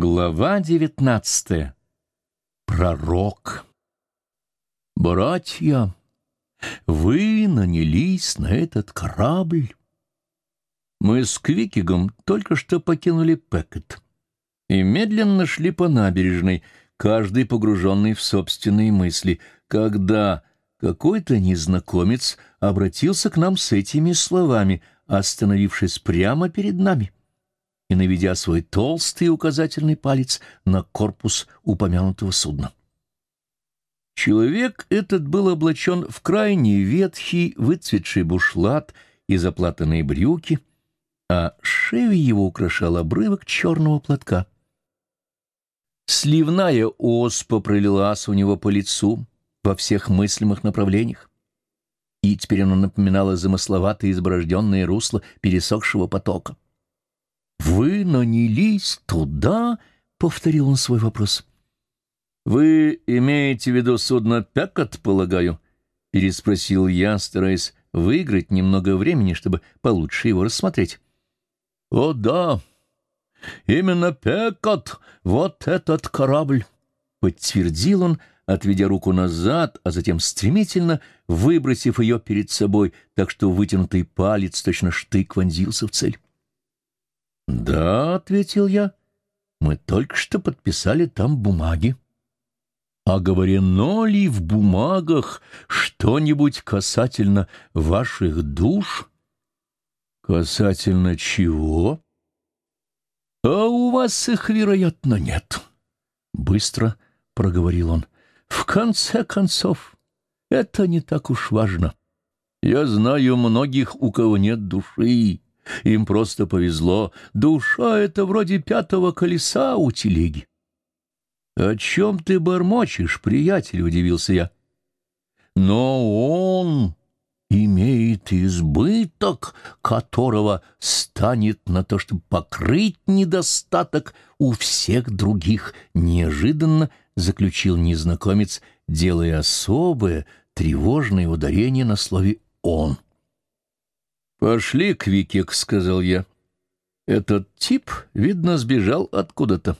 Глава девятнадцатая. Пророк. Братья, вы нанялись на этот корабль. Мы с Квикигом только что покинули Пэкет и медленно шли по набережной, каждый погруженный в собственные мысли, когда какой-то незнакомец обратился к нам с этими словами, остановившись прямо перед нами — и наведя свой толстый указательный палец на корпус упомянутого судна. Человек этот был облачен в крайне ветхий, выцветший бушлат и заплатанные брюки, а шею его украшал обрывок черного платка. Сливная оспа пролилась у него по лицу во всех мыслимых направлениях, и теперь она напоминала замысловатое изборожденное русло пересохшего потока. «Вы нанялись туда?» — повторил он свой вопрос. «Вы имеете в виду судно Пекот, полагаю?» — переспросил я, стараясь выиграть немного времени, чтобы получше его рассмотреть. «О, да! Именно Пекот! Вот этот корабль!» — подтвердил он, отведя руку назад, а затем стремительно выбросив ее перед собой, так что вытянутый палец точно штык вонзился в цель. «Да», — ответил я, — «мы только что подписали там бумаги». «А говорено ли в бумагах что-нибудь касательно ваших душ?» «Касательно чего?» «А у вас их, вероятно, нет», — быстро проговорил он. «В конце концов, это не так уж важно. Я знаю многих, у кого нет души, им просто повезло. Душа — это вроде пятого колеса у телеги. — О чем ты бормочешь, приятель? — удивился я. — Но он имеет избыток, которого станет на то, чтобы покрыть недостаток у всех других, неожиданно заключил незнакомец, делая особое тревожное ударение на слове «он». «Пошли, Квикик», — сказал я. «Этот тип, видно, сбежал откуда-то.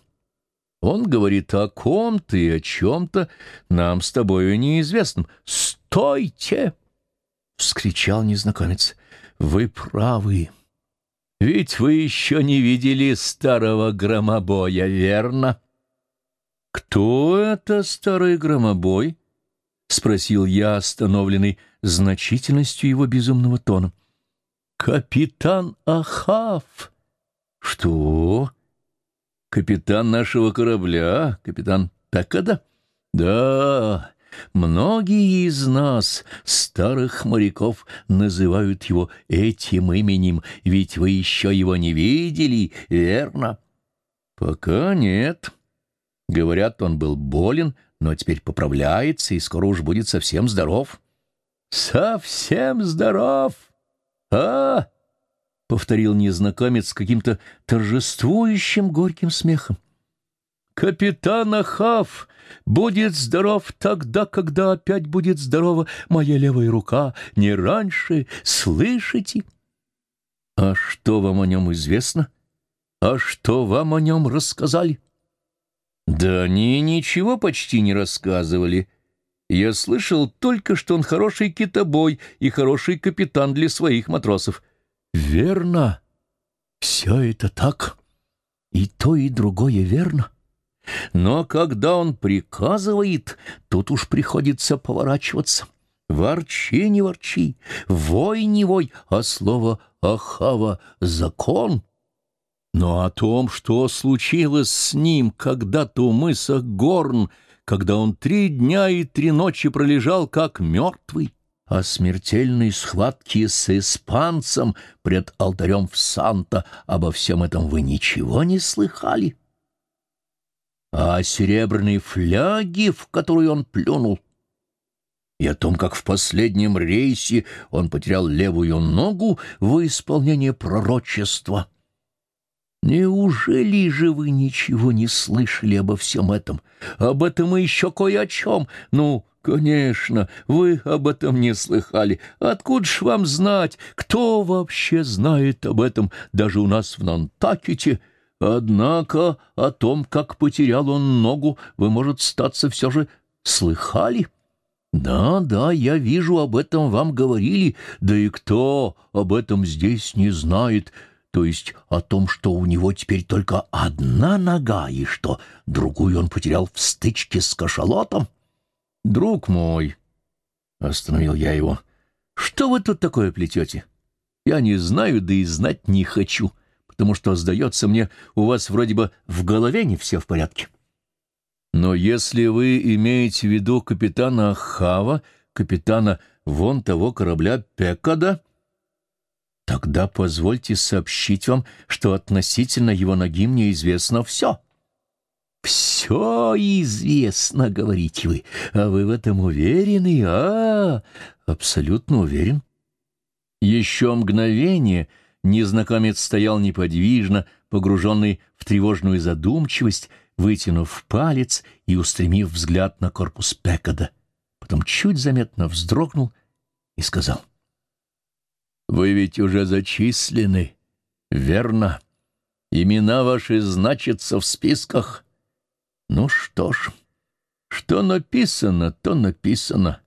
Он говорит о ком-то и о чем-то, нам с тобою неизвестным. Стойте!» — вскричал незнакомец. «Вы правы. Ведь вы еще не видели старого громобоя, верно?» «Кто это старый громобой?» — спросил я, остановленный значительностью его безумного тона. «Капитан Ахав!» «Что? Капитан нашего корабля? Капитан Пекада?» «Да, многие из нас, старых моряков, называют его этим именем, ведь вы еще его не видели, верно?» «Пока нет. Говорят, он был болен, но теперь поправляется и скоро уж будет совсем здоров». «Совсем здоров!» А повторил незнакомец с каким-то торжествующим горьким смехом. «Капитан Ахав будет здоров тогда, когда опять будет здорова моя левая рука, не раньше, слышите?» «А что вам о нем известно? А что вам о нем рассказали?» «Да они ничего почти не рассказывали». Я слышал только, что он хороший китобой и хороший капитан для своих матросов. Верно. Все это так. И то, и другое верно. Но когда он приказывает, тут уж приходится поворачиваться. Ворчи, не ворчи, вой, не вой, а слово «ахава» — закон. Но о том, что случилось с ним когда-то у мыса Горн — когда он три дня и три ночи пролежал как мертвый, о смертельной схватке с испанцем пред алтарем в Санта, обо всем этом вы ничего не слыхали? А о серебряной фляге, в которую он плюнул, и о том, как в последнем рейсе он потерял левую ногу во исполнение пророчества — Неужели же вы ничего не слышали обо всем этом? Об этом и еще кое о чем. Ну, конечно, вы об этом не слыхали. Откуда ж вам знать? Кто вообще знает об этом даже у нас в Нантакете? Однако о том, как потерял он ногу, вы, может, статься все же слыхали? Да, да, я вижу, об этом вам говорили, да и кто об этом здесь не знает, то есть о том, что у него теперь только одна нога, и что другую он потерял в стычке с кашалотом? Друг мой, — остановил я его, — что вы тут такое плетете? Я не знаю, да и знать не хочу потому что, сдается мне, у вас вроде бы в голове не все в порядке. Но если вы имеете в виду капитана Хава, капитана вон того корабля Пекада, тогда позвольте сообщить вам, что относительно его ноги мне известно все. «Все известно, — говорите вы, — а вы в этом уверены? А, абсолютно уверен». Еще мгновение — Незнакомец стоял неподвижно, погруженный в тревожную задумчивость, вытянув палец и устремив взгляд на корпус Пекада. Потом чуть заметно вздрогнул и сказал. «Вы ведь уже зачислены, верно? Имена ваши значатся в списках. Ну что ж, что написано, то написано,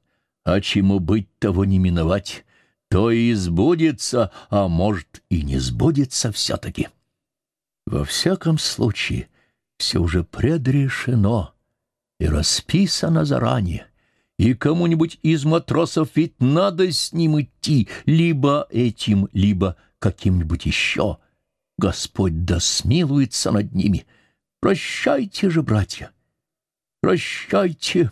а чему быть, того не миновать» то и сбудется, а может и не сбудется все-таки. Во всяком случае, все уже предрешено и расписано заранее, и кому-нибудь из матросов ведь надо с ним идти, либо этим, либо каким-нибудь еще. Господь да смилуется над ними. Прощайте же, братья, прощайте.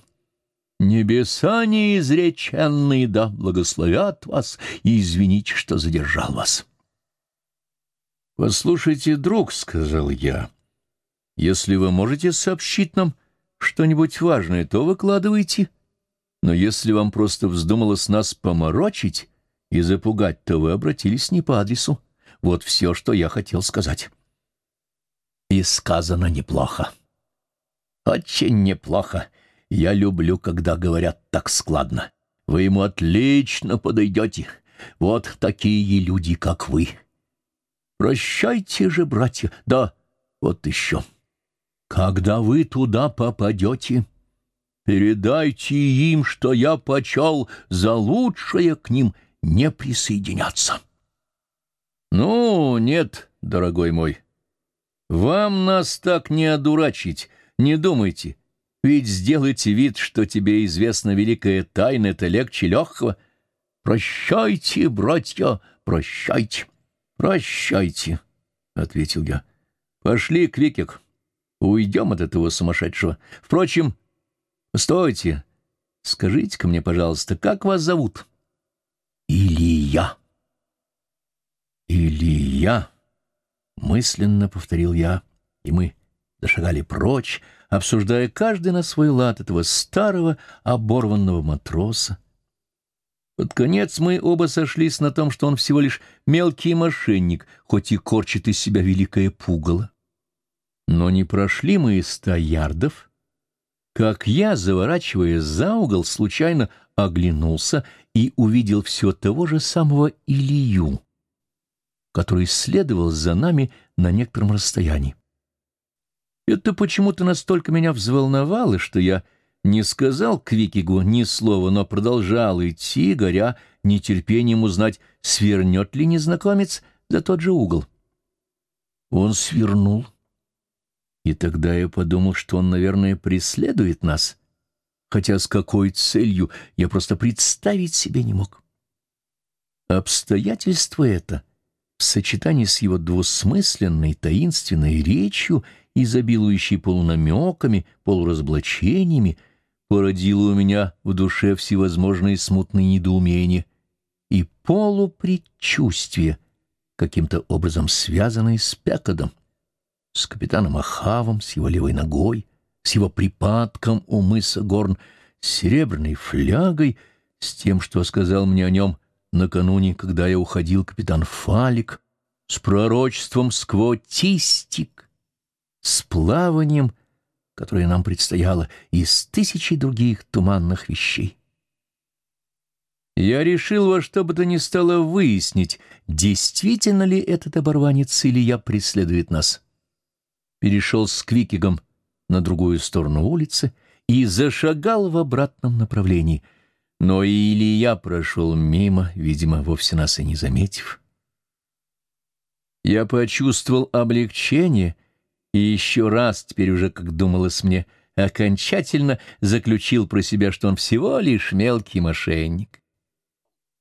Небеса неизреченные, да благословят вас, и извините, что задержал вас. «Послушайте, друг», — сказал я, — «если вы можете сообщить нам что-нибудь важное, то выкладывайте. Но если вам просто вздумалось нас поморочить и запугать, то вы обратились не по адресу. Вот все, что я хотел сказать». И сказано неплохо. Очень неплохо. Я люблю, когда говорят так складно. Вы ему отлично подойдете. Вот такие люди, как вы. Прощайте же, братья. Да, вот еще. Когда вы туда попадете, передайте им, что я почел за лучшее к ним не присоединяться. Ну, нет, дорогой мой, вам нас так не одурачить, не думайте. Ведь сделайте вид, что тебе известна великая тайна, это легче легкого. Прощайте, братья, прощайте, прощайте, — ответил я. Пошли, Квикик, уйдем от этого сумасшедшего. Впрочем, стойте, скажите-ка мне, пожалуйста, как вас зовут? Илья. Илья, — мысленно повторил я, и мы зашагали прочь, обсуждая каждый на свой лад этого старого оборванного матроса. Под конец мы оба сошлись на том, что он всего лишь мелкий мошенник, хоть и корчит из себя великое пугало. Но не прошли мы и ста ярдов, как я, заворачивая за угол, случайно оглянулся и увидел все того же самого Илью, который следовал за нами на некотором расстоянии. Это почему-то настолько меня взволновало, что я не сказал Квикигу ни слова, но продолжал идти, горя нетерпением узнать, свернет ли незнакомец за тот же угол. Он свернул, и тогда я подумал, что он, наверное, преследует нас, хотя с какой целью я просто представить себе не мог. Обстоятельство это — в сочетании с его двусмысленной таинственной речью — изобилующий полунамеками, полуразоблачениями, породило у меня в душе всевозможные смутные недоумения и полупредчувствия, каким-то образом связанные с Пекадом, с капитаном Ахавом, с его левой ногой, с его припадком у мыса Горн, с серебряной флягой, с тем, что сказал мне о нем накануне, когда я уходил капитан Фалик, с пророчеством сквотистик, с плаванием, которое нам предстояло, и с тысячей других туманных вещей. Я решил во что бы то ни стало выяснить, действительно ли этот оборванец или я преследует нас. Перешел с Квикигом на другую сторону улицы и зашагал в обратном направлении. Но и Илья прошел мимо, видимо, вовсе нас и не заметив. Я почувствовал облегчение и еще раз, теперь уже, как думалось мне, окончательно заключил про себя, что он всего лишь мелкий мошенник.